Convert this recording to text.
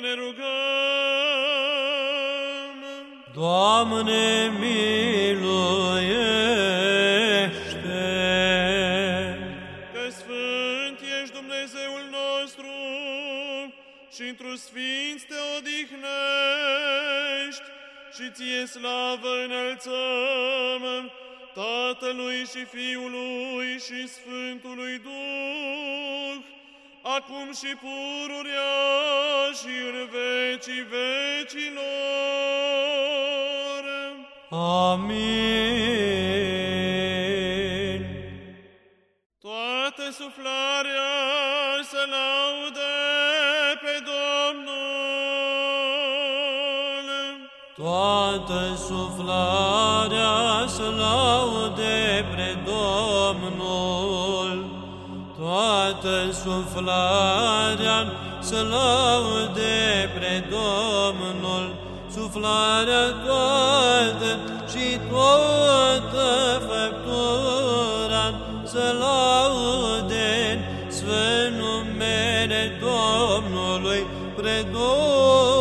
ne rugăm. Doamne, miluiește! Că Sfânt ești Dumnezeul nostru și într sfinți te odihnești și ție slavă înălțăm Tatălui și Fiului și Sfântului Duh, acum și pururea și în vecii vecilor. Amin. Toată suflarea să laude pe Domnul. Toată suflarea să laude pre Domnul. Toată suflarea să laude pre Domnul. Suflarea toată și toată făptura să laude sfânt numele Domnului pre Domnul.